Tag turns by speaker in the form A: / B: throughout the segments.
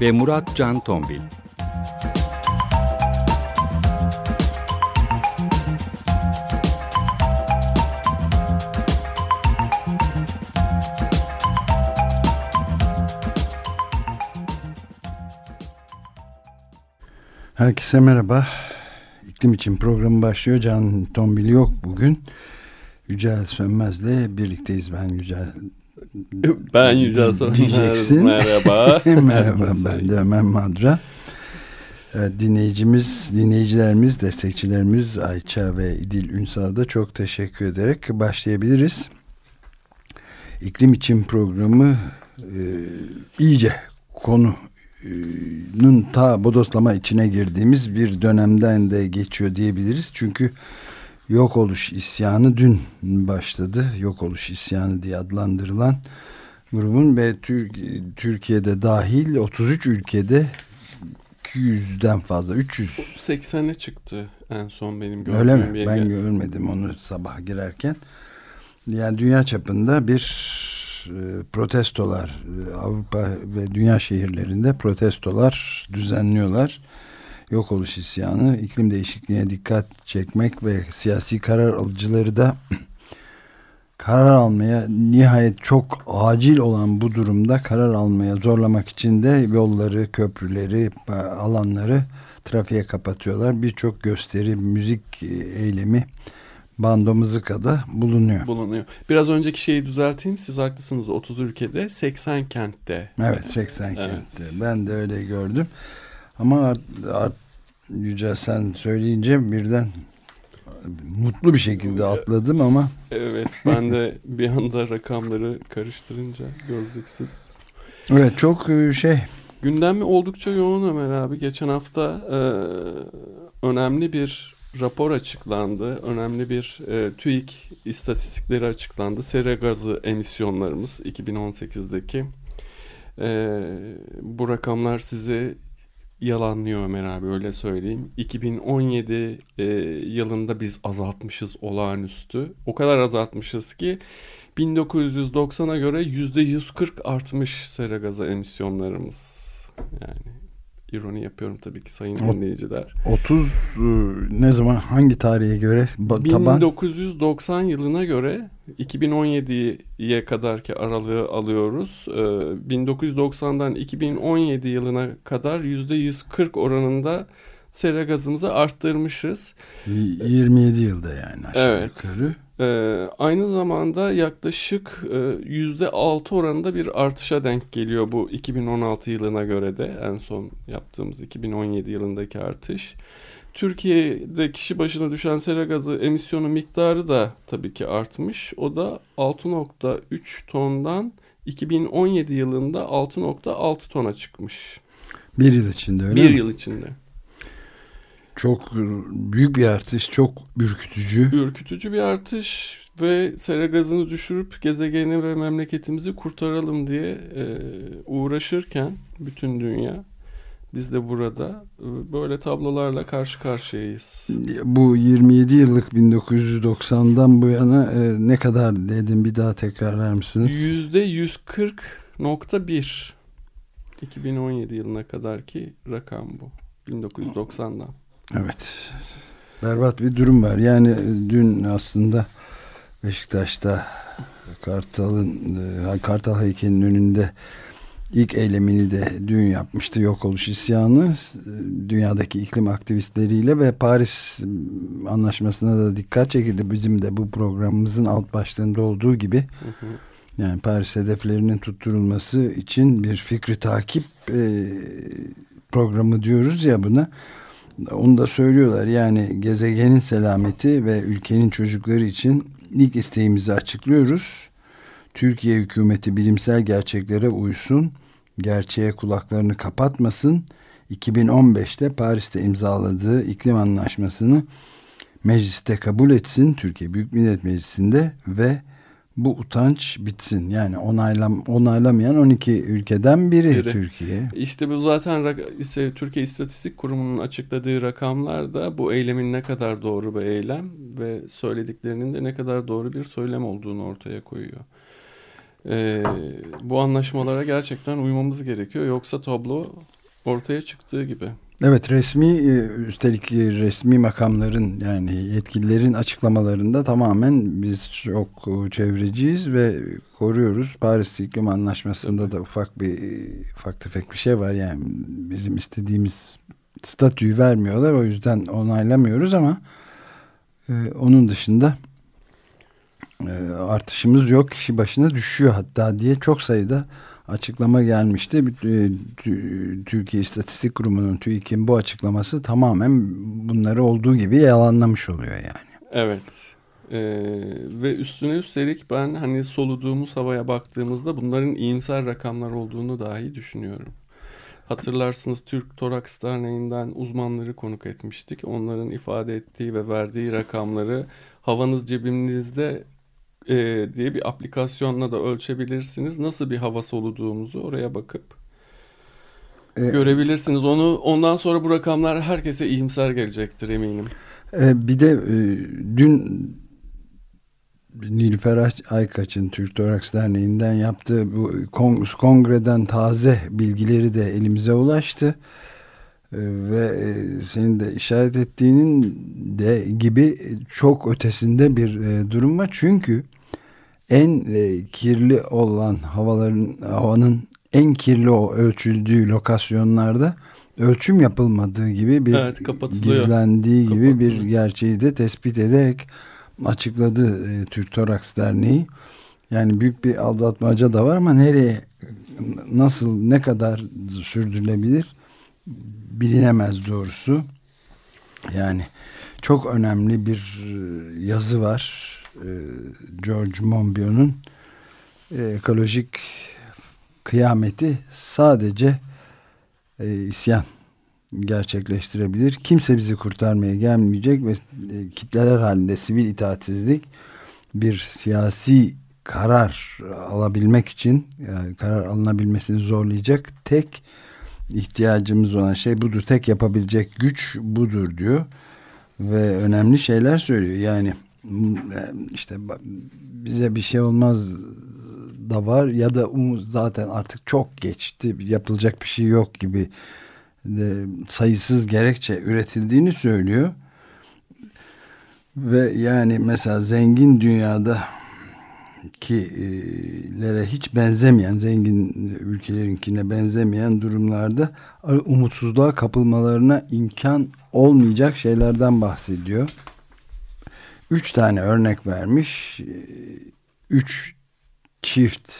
A: ve Murat Can Tombil.
B: Herkese merhaba. İklim için programı başlıyor. Can Tombil yok bugün. Yücel Sönmez'le birlikteyiz. Ben Yücel
C: ben Yücel Sönmez.
B: Diyeceksin.
C: Merhaba.
B: Merhaba ben de Ömer Madra. Evet, dinleyicimiz, dinleyicilerimiz, destekçilerimiz Ayça ve İdil Ünsal'a da çok teşekkür ederek başlayabiliriz. İklim için programı e, iyice konunun ta bodoslama içine girdiğimiz bir dönemden de geçiyor diyebiliriz. Çünkü yok oluş isyanı dün başladı. Yok oluş isyanı diye adlandırılan grubun ve Türkiye'de dahil 33 ülkede 200'den fazla 300
C: 80'e çıktı en son benim gördüğüm
B: Öyle mi? Ben görmedim onu sabah girerken. Yani dünya çapında bir e, protestolar e, Avrupa ve dünya şehirlerinde protestolar düzenliyorlar yok oluş isyanı, iklim değişikliğine dikkat çekmek ve siyasi karar alıcıları da karar almaya nihayet çok acil olan bu durumda karar almaya zorlamak için de yolları, köprüleri, alanları trafiğe kapatıyorlar. Birçok gösteri, müzik eylemi bando mızıkada bulunuyor.
C: Bulunuyor. Biraz önceki şeyi düzelteyim. Siz haklısınız. 30 ülkede 80 kentte.
B: Evet 80 evet. kentte. Ben de öyle gördüm. Ama art, art, Yüce sen söyleyince birden mutlu bir şekilde atladım ama.
C: Evet ben de bir anda rakamları karıştırınca gözlüksüz.
B: Evet çok e, şey.
C: Gündemi oldukça yoğun Ömer abi. Geçen hafta e, önemli bir rapor açıklandı. Önemli bir e, TÜİK istatistikleri açıklandı. Sera gazı emisyonlarımız 2018'deki. E, bu rakamlar sizi yalanlıyor Ömer abi öyle söyleyeyim. 2017 e, yılında biz azaltmışız olağanüstü. O kadar azaltmışız ki 1990'a göre %140 artmış sera gazı emisyonlarımız. Yani ironi yapıyorum tabii ki sayın o, dinleyiciler.
B: 30 e, ne zaman hangi tarihe göre
C: taban? 1990 yılına göre 2017'ye kadarki aralığı alıyoruz. Ee, 1990'dan 2017 yılına kadar %140 oranında sera gazımızı arttırmışız.
B: 27 yılda yani aşağı
C: evet.
B: yukarı.
C: Ee, aynı zamanda yaklaşık yüzde 6 oranında bir artışa denk geliyor bu 2016 yılına göre de en son yaptığımız 2017 yılındaki artış. Türkiye'de kişi başına düşen sera gazı emisyonu miktarı da tabii ki artmış. O da 6.3 tondan 2017 yılında 6.6 tona çıkmış.
B: Bir yıl içinde öyle
C: Bir
B: mi?
C: yıl içinde.
B: Çok büyük bir artış, çok ürkütücü.
C: Ürkütücü bir artış ve sera gazını düşürüp gezegeni ve memleketimizi kurtaralım diye e, uğraşırken bütün dünya biz de burada e, böyle tablolarla karşı karşıyayız.
B: Bu 27 yıllık 1990'dan bu yana e, ne kadar dedim bir daha tekrarlar mısınız?
C: Yüzde 140.1 2017 yılına kadar ki rakam bu. 1990'dan.
B: Evet. Berbat bir durum var. Yani e, dün aslında Beşiktaş'ta Kartal'ın e, Kartal heykelinin önünde ilk eylemini de dün yapmıştı yok oluş isyanı dünyadaki iklim aktivistleriyle ve Paris anlaşmasına da dikkat çekildi bizim de bu programımızın alt başlığında olduğu gibi yani Paris hedeflerinin tutturulması için bir fikri takip e, programı diyoruz ya buna onu da söylüyorlar yani gezegenin selameti ve ülkenin çocukları için ilk isteğimizi açıklıyoruz Türkiye hükümeti bilimsel gerçeklere uysun gerçeğe kulaklarını kapatmasın. 2015'te Paris'te imzaladığı iklim anlaşmasını mecliste kabul etsin Türkiye Büyük Millet Meclisi'nde ve bu utanç bitsin. Yani onaylam onaylamayan 12 ülkeden biri, biri. Türkiye.
C: İşte bu zaten ise Türkiye İstatistik Kurumu'nun açıkladığı rakamlar da bu eylemin ne kadar doğru bir eylem ve söylediklerinin de ne kadar doğru bir söylem olduğunu ortaya koyuyor. Ee, bu anlaşmalara gerçekten uymamız gerekiyor. Yoksa tablo ortaya çıktığı gibi.
B: Evet resmi e, üstelik resmi makamların yani yetkililerin açıklamalarında tamamen biz çok çevreciyiz ve koruyoruz. Paris İklim Anlaşması'nda Tabii. da ufak bir ufak tefek bir şey var yani bizim istediğimiz statüyü vermiyorlar o yüzden onaylamıyoruz ama e, onun dışında e, artışımız yok kişi başına düşüyor hatta diye çok sayıda açıklama gelmişti. E, Türkiye İstatistik Kurumu'nun TÜİK'in bu açıklaması tamamen bunları olduğu gibi yalanlamış oluyor yani.
C: Evet. Ee, ve üstüne üstelik ben hani soluduğumuz havaya baktığımızda bunların iyimser rakamlar olduğunu dahi düşünüyorum. Hatırlarsınız Türk Toraks Derneği'nden uzmanları konuk etmiştik. Onların ifade ettiği ve verdiği rakamları havanız cebinizde e, diye bir aplikasyonla da ölçebilirsiniz. Nasıl bir hava soluduğumuzu oraya bakıp e, görebilirsiniz. Onu ondan sonra bu rakamlar herkese iyimser gelecektir eminim.
B: E, bir de e, dün Nilüfer Aykaç'ın Türk Toraks Derneği'nden yaptığı bu kongreden taze bilgileri de elimize ulaştı. E, ve e, senin de işaret ettiğinin de gibi çok ötesinde bir e, durum var. Çünkü en e, kirli olan havaların havanın en kirli o ölçüldüğü lokasyonlarda ölçüm yapılmadığı gibi bir evet, gizlendiği gibi bir gerçeği de tespit ederek açıkladı e, Türk Toraks Derneği. Yani büyük bir aldatmaca da var ama nereye nasıl ne kadar sürdürülebilir bilinemez doğrusu. Yani çok önemli bir e, yazı var e, George Monbiot'un e, ekolojik kıyameti sadece isyan gerçekleştirebilir. Kimse bizi kurtarmaya gelmeyecek ve kitleler halinde sivil itaatsizlik bir siyasi karar alabilmek için yani karar alınabilmesini zorlayacak tek ihtiyacımız olan şey budur. Tek yapabilecek güç budur diyor. Ve önemli şeyler söylüyor. Yani işte bize bir şey olmaz da var ya da zaten artık çok geçti yapılacak bir şey yok gibi de sayısız gerekçe üretildiğini söylüyor ve yani mesela zengin dünyada kilere hiç benzemeyen zengin ülkelerinkine benzemeyen durumlarda umutsuzluğa kapılmalarına imkan olmayacak şeylerden bahsediyor üç tane örnek vermiş. Üç çift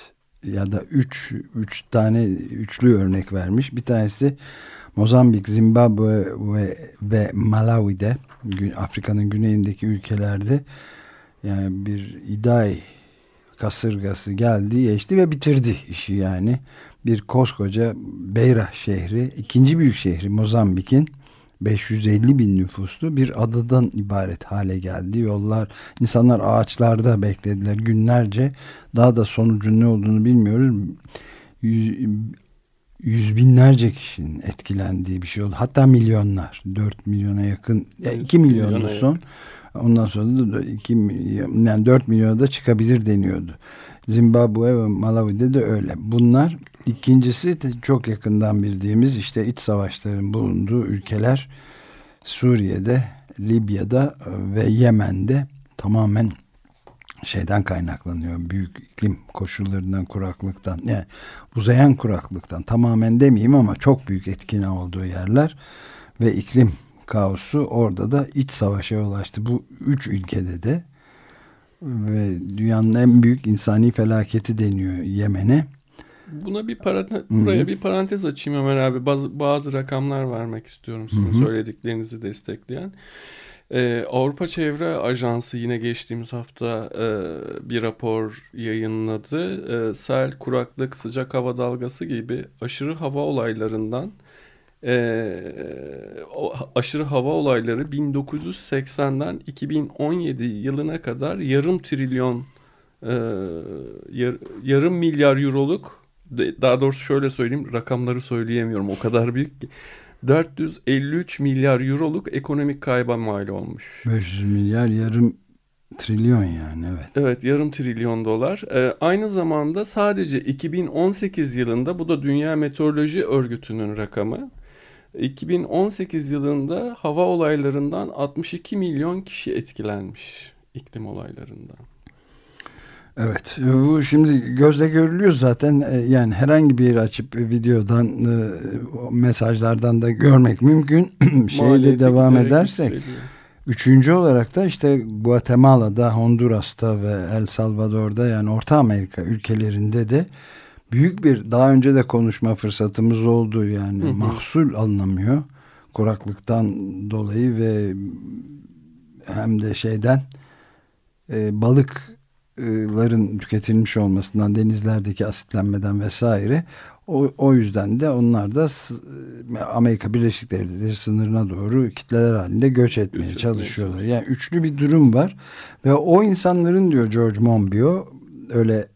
B: ya da üç, üç tane üçlü örnek vermiş. Bir tanesi Mozambik, Zimbabwe ve, ve Malawi'de Afrika'nın güneyindeki ülkelerde yani bir iday kasırgası geldi, geçti ve bitirdi işi yani. Bir koskoca Beira şehri, ikinci büyük şehri Mozambik'in 550 bin nüfuslu bir adadan ibaret hale geldi. Yollar, insanlar ağaçlarda beklediler günlerce. Daha da sonucun ne olduğunu bilmiyoruz. Yüz, yüz binlerce kişinin etkilendiği bir şey oldu. Hatta milyonlar. 4 milyona yakın, yani 2 milyondu son. Ondan sonra da 2 milyon, yani 4 milyona da çıkabilir deniyordu. Zimbabwe ve Malawi'de de öyle. Bunlar ikincisi de çok yakından bildiğimiz işte iç savaşların bulunduğu ülkeler Suriye'de, Libya'da ve Yemen'de tamamen şeyden kaynaklanıyor. Büyük iklim koşullarından, kuraklıktan, yani uzayan kuraklıktan tamamen demeyeyim ama çok büyük etkine olduğu yerler ve iklim kaosu orada da iç savaşa ulaştı. Bu üç ülkede de ve dünyanın en büyük insani felaketi deniyor Yemen'e.
C: Buna bir parantez, buraya bir parantez açayım Ömer abi. Bazı, bazı rakamlar vermek istiyorum sizin Hı-hı. söylediklerinizi destekleyen. Ee, Avrupa Çevre Ajansı yine geçtiğimiz hafta e, bir rapor yayınladı. E, sel, kuraklık, sıcak hava dalgası gibi aşırı hava olaylarından e, o aşırı hava olayları 1980'den 2017 yılına kadar yarım trilyon e, yar, yarım milyar euroluk daha doğrusu şöyle söyleyeyim rakamları söyleyemiyorum o kadar büyük ki 453 milyar euroluk ekonomik kayba mal olmuş.
B: 500 milyar yarım trilyon yani evet.
C: Evet yarım trilyon dolar. Ee, aynı zamanda sadece 2018 yılında bu da Dünya Meteoroloji Örgütü'nün rakamı. 2018 yılında hava olaylarından 62 milyon kişi etkilenmiş iklim olaylarından.
B: Evet bu şimdi gözle görülüyor zaten e, yani herhangi bir yeri açıp videodan e, mesajlardan da görmek mümkün. Şeyde devam edersek üçüncü olarak da işte Guatemala'da, Honduras'ta ve El Salvador'da yani Orta Amerika ülkelerinde de büyük bir daha önce de konuşma fırsatımız oldu yani hı hı. mahsul alınamıyor kuraklıktan dolayı ve hem de şeyden e, balıkların tüketilmiş olmasından denizlerdeki asitlenmeden vesaire o, o yüzden de onlar da Amerika Birleşik Devletleri sınırına doğru kitleler halinde göç etmeye göç çalışıyorlar. Yani üçlü bir durum var ve o insanların diyor George Monbiot öyle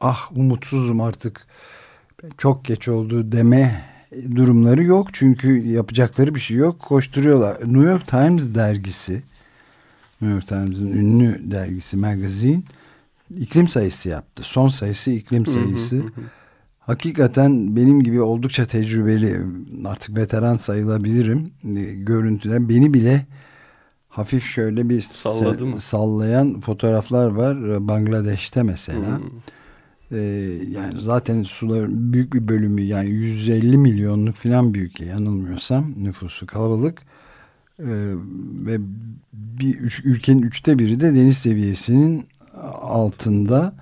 B: ah umutsuzum artık çok geç oldu deme durumları yok. Çünkü yapacakları bir şey yok. Koşturuyorlar. New York Times dergisi New York Times'ın ünlü dergisi Magazine iklim sayısı yaptı. Son sayısı iklim sayısı. Hakikaten benim gibi oldukça tecrübeli artık veteran sayılabilirim. Görüntüler beni bile hafif şöyle bir
C: Salladı mı?
B: sallayan fotoğraflar var Bangladeş'te mesela. Hmm. Ee, yani zaten suların büyük bir bölümü yani 150 milyonluk falan büyük yanılmıyorsam nüfusu kalabalık ee, ve bir üç, ülkenin üçte biri de deniz seviyesinin altında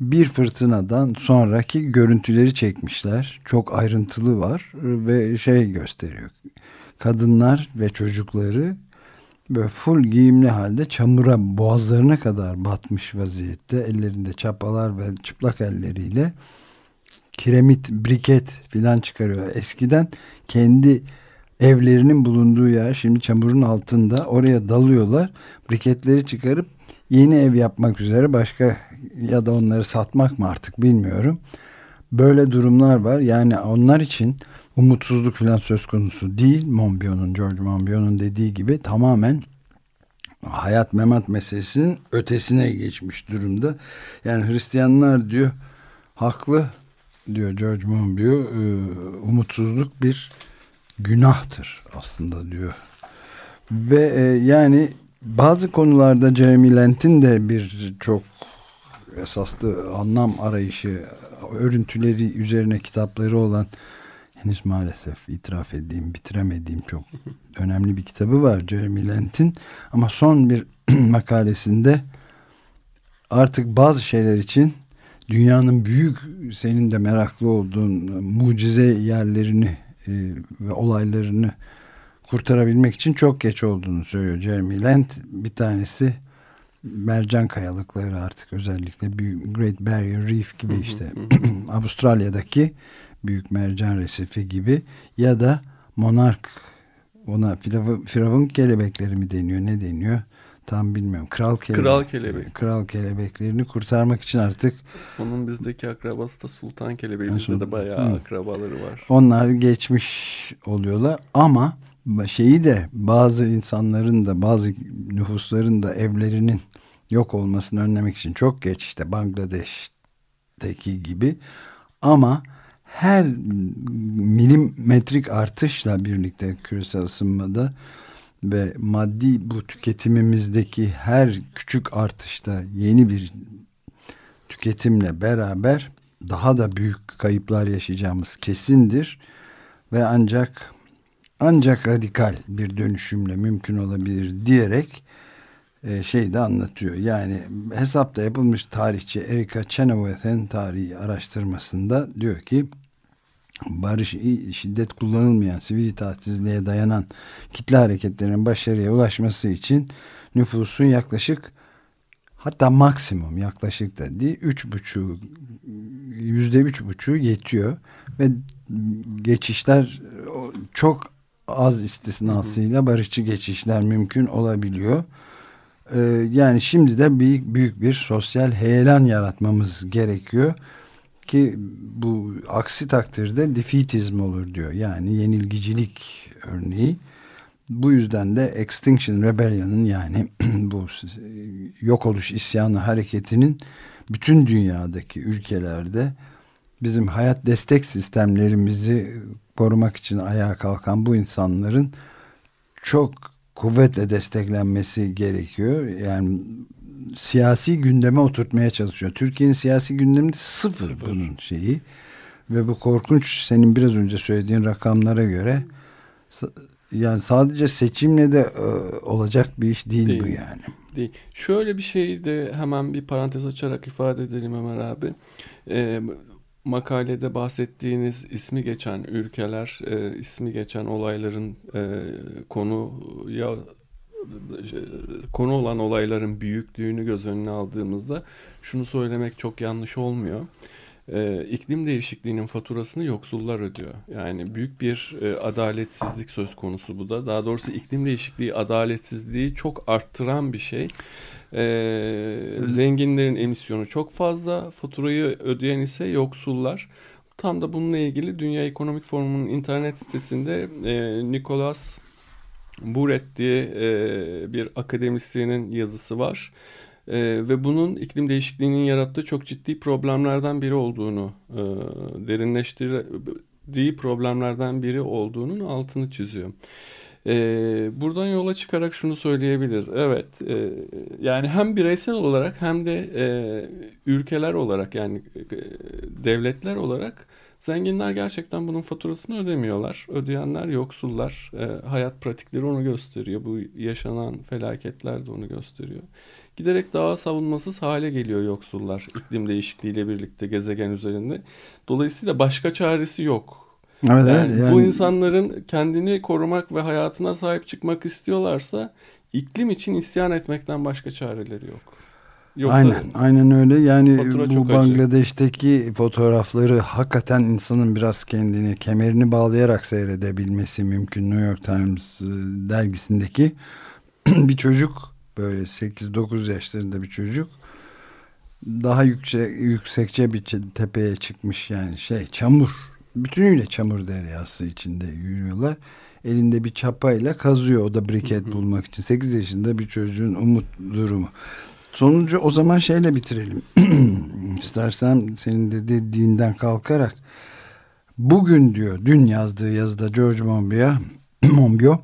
B: bir fırtınadan sonraki görüntüleri çekmişler. Çok ayrıntılı var ve şey gösteriyor. Kadınlar ve çocukları böyle full giyimli halde çamura boğazlarına kadar batmış vaziyette ellerinde çapalar ve çıplak elleriyle kiremit, briket filan çıkarıyor. Eskiden kendi evlerinin bulunduğu yer şimdi çamurun altında oraya dalıyorlar. Briketleri çıkarıp yeni ev yapmak üzere başka ya da onları satmak mı artık bilmiyorum. Böyle durumlar var. Yani onlar için umutsuzluk falan söz konusu değil. Monbiot'un, George Monbiot'un dediği gibi tamamen hayat memat meselesinin ötesine geçmiş durumda. Yani Hristiyanlar diyor haklı diyor George Monbiot e, umutsuzluk bir günahtır aslında diyor. Ve e, yani bazı konularda Jeremy Lent'in de bir çok esaslı anlam arayışı örüntüleri üzerine kitapları olan henüz maalesef itiraf edeyim bitiremediğim çok önemli bir kitabı var Jeremy Lent'in. Ama son bir makalesinde artık bazı şeyler için dünyanın büyük senin de meraklı olduğun mucize yerlerini e, ve olaylarını kurtarabilmek için çok geç olduğunu söylüyor Jeremy Lent. Bir tanesi mercan kayalıkları artık özellikle Great Barrier Reef gibi işte Avustralya'daki büyük mercan resifi gibi ya da monark ona firavun, kelebekleri mi deniyor ne deniyor tam bilmiyorum. Kral kelebek.
C: Kral kelebek.
B: Kral kelebeklerini kurtarmak için artık
C: onun bizdeki akrabası da sultan kelebeği. Bizde de bayağı Hı. akrabaları var.
B: Onlar geçmiş oluyorlar ama şeyi de bazı insanların da bazı nüfusların da evlerinin yok olmasını önlemek için çok geç işte Bangladeş'teki gibi ama her milimetrik artışla birlikte küresel ısınmada ve maddi bu tüketimimizdeki her küçük artışta yeni bir tüketimle beraber daha da büyük kayıplar yaşayacağımız kesindir ve ancak ancak radikal bir dönüşümle mümkün olabilir diyerek e, şey de anlatıyor. Yani hesapta yapılmış tarihçi Erika Chenoweth'in tarihi araştırmasında diyor ki barış, şiddet kullanılmayan, sivil itaatsizliğe dayanan kitle hareketlerinin başarıya ulaşması için nüfusun yaklaşık hatta maksimum yaklaşık da değil üç buçuk yüzde üç buçuğu yetiyor ve geçişler çok az istisnasıyla barışçı geçişler mümkün olabiliyor. Ee, yani şimdi de büyük, büyük bir sosyal heyelan yaratmamız gerekiyor ki bu aksi takdirde defeatizm olur diyor. Yani yenilgicilik örneği. Bu yüzden de Extinction Rebellion'ın yani bu yok oluş isyanı hareketinin bütün dünyadaki ülkelerde bizim hayat destek sistemlerimizi korumak için ayağa kalkan bu insanların çok kuvvetle desteklenmesi gerekiyor. Yani siyasi gündeme oturtmaya çalışıyor. Türkiye'nin siyasi gündeminde sıfır, sıfır bunun şeyi. Ve bu korkunç senin biraz önce söylediğin rakamlara göre yani sadece seçimle de e, olacak bir iş değil, değil bu yani.
C: Değil. Şöyle bir şey de hemen bir parantez açarak ifade edelim Ömer abi. E, makalede bahsettiğiniz ismi geçen ülkeler, e, ismi geçen olayların e, konuya konu olan olayların büyüklüğünü göz önüne aldığımızda şunu söylemek çok yanlış olmuyor. Ee, iklim değişikliğinin faturasını yoksullar ödüyor. Yani büyük bir e, adaletsizlik söz konusu bu da. Daha doğrusu iklim değişikliği adaletsizliği çok arttıran bir şey. Ee, zenginlerin emisyonu çok fazla, faturayı ödeyen ise yoksullar. Tam da bununla ilgili Dünya Ekonomik Forumu'nun internet sitesinde e, Nicholas Buret diye e, bir akademisyenin yazısı var. E, ve bunun iklim değişikliğinin yarattığı çok ciddi problemlerden biri olduğunu, e, derinleştirdiği problemlerden biri olduğunun altını çiziyor. E, buradan yola çıkarak şunu söyleyebiliriz. Evet, e, yani hem bireysel olarak hem de e, ülkeler olarak yani e, devletler olarak Zenginler gerçekten bunun faturasını ödemiyorlar. Ödeyenler yoksullar. E, hayat pratikleri onu gösteriyor. Bu yaşanan felaketler de onu gösteriyor. Giderek daha savunmasız hale geliyor yoksullar iklim değişikliğiyle birlikte gezegen üzerinde. Dolayısıyla başka çaresi yok. Evet, yani, evet, yani... Bu insanların kendini korumak ve hayatına sahip çıkmak istiyorlarsa iklim için isyan etmekten başka çareleri yok.
B: Yoksa aynen, aynen öyle. Yani bu Bangladeş'teki acı. fotoğrafları hakikaten insanın biraz kendini kemerini bağlayarak seyredebilmesi mümkün. New York Times e, dergisindeki bir çocuk böyle 8-9 yaşlarında bir çocuk daha yüksek, yüksekçe bir tepeye çıkmış yani şey çamur bütünüyle çamur deryası içinde yürüyorlar. Elinde bir çapayla kazıyor o da briket bulmak için. 8 yaşında bir çocuğun umut durumu. Sonucu o zaman şeyle bitirelim. İstersen senin de dediğinden kalkarak bugün diyor dün yazdığı yazıda George Monbiot, Monbiot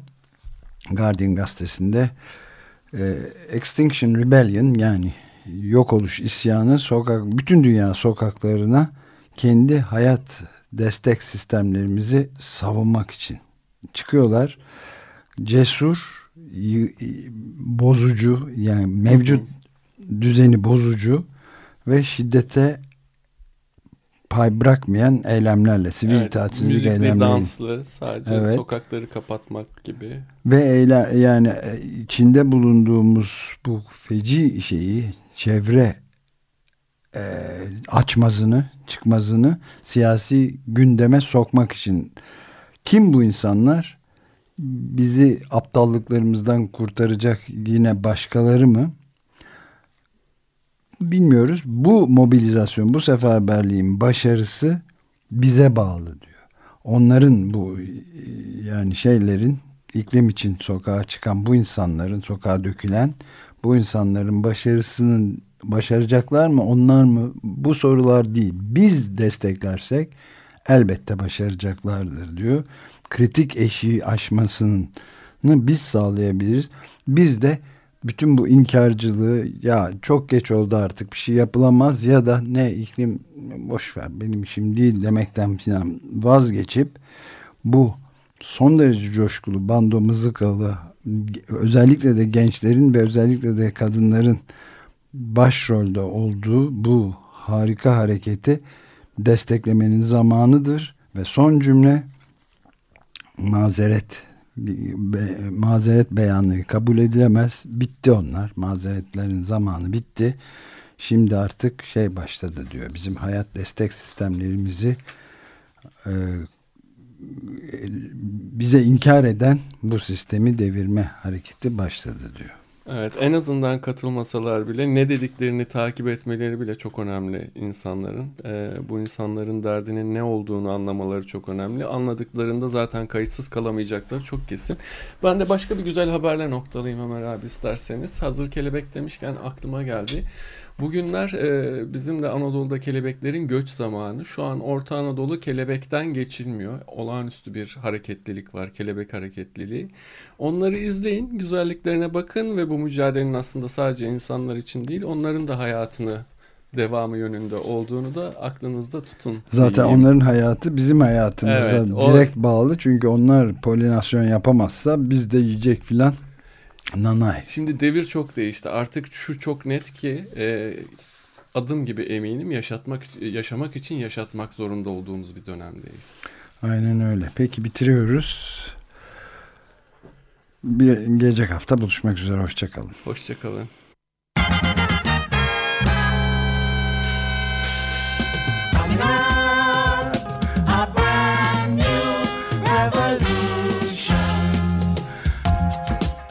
B: Guardian gazetesinde e, Extinction Rebellion yani yok oluş isyanı sokak bütün dünya sokaklarına kendi hayat destek sistemlerimizi savunmak için çıkıyorlar. Cesur, bozucu yani mevcut düzeni bozucu ve şiddete pay bırakmayan eylemlerle, sivil evet, itaatsizlik eylemleri.
C: danslı, sadece evet. sokakları kapatmak gibi.
B: Ve eylem, yani e, içinde bulunduğumuz bu feci şeyi, çevre e, açmazını, çıkmazını siyasi gündeme sokmak için. Kim bu insanlar? Bizi aptallıklarımızdan kurtaracak yine başkaları mı? Bilmiyoruz. Bu mobilizasyon, bu seferberliğin başarısı bize bağlı diyor. Onların bu yani şeylerin iklim için sokağa çıkan bu insanların sokağa dökülen bu insanların başarısının başaracaklar mı onlar mı bu sorular değil. Biz desteklersek elbette başaracaklardır diyor. Kritik eşiği aşmasını biz sağlayabiliriz. Biz de bütün bu inkarcılığı ya çok geç oldu artık bir şey yapılamaz ya da ne iklim boş ver benim işim değil demekten falan vazgeçip bu son derece coşkulu bando mızıkalı özellikle de gençlerin ve özellikle de kadınların başrolde olduğu bu harika hareketi desteklemenin zamanıdır Ve son cümle mazeret be, mazeret beyanı kabul edilemez. Bitti onlar. Mazeretlerin zamanı bitti. Şimdi artık şey başladı diyor. Bizim hayat destek sistemlerimizi e, bize inkar eden bu sistemi devirme hareketi başladı diyor.
C: Evet en azından katılmasalar bile ne dediklerini takip etmeleri bile çok önemli insanların. Ee, bu insanların derdinin ne olduğunu anlamaları çok önemli. Anladıklarında zaten kayıtsız kalamayacakları çok kesin. Ben de başka bir güzel haberle noktalayayım Ömer abi isterseniz. Hazır kelebek demişken aklıma geldi. Bugünler e, bizim de Anadolu'da kelebeklerin göç zamanı. Şu an Orta Anadolu kelebekten geçilmiyor. Olağanüstü bir hareketlilik var, kelebek hareketliliği. Onları izleyin, güzelliklerine bakın ve bu mücadelenin aslında sadece insanlar için değil, onların da hayatını devamı yönünde olduğunu da aklınızda tutun.
B: Zaten diyeyim. onların hayatı bizim hayatımıza evet, direkt o... bağlı. Çünkü onlar polinasyon yapamazsa biz de yiyecek filan Nanay.
C: Şimdi devir çok değişti. Artık şu çok net ki e, adım gibi eminim yaşatmak yaşamak için yaşatmak zorunda olduğumuz bir dönemdeyiz.
B: Aynen öyle. Peki bitiriyoruz. Bir gelecek hafta buluşmak üzere. Hoşçakalın.
C: Hoşçakalın.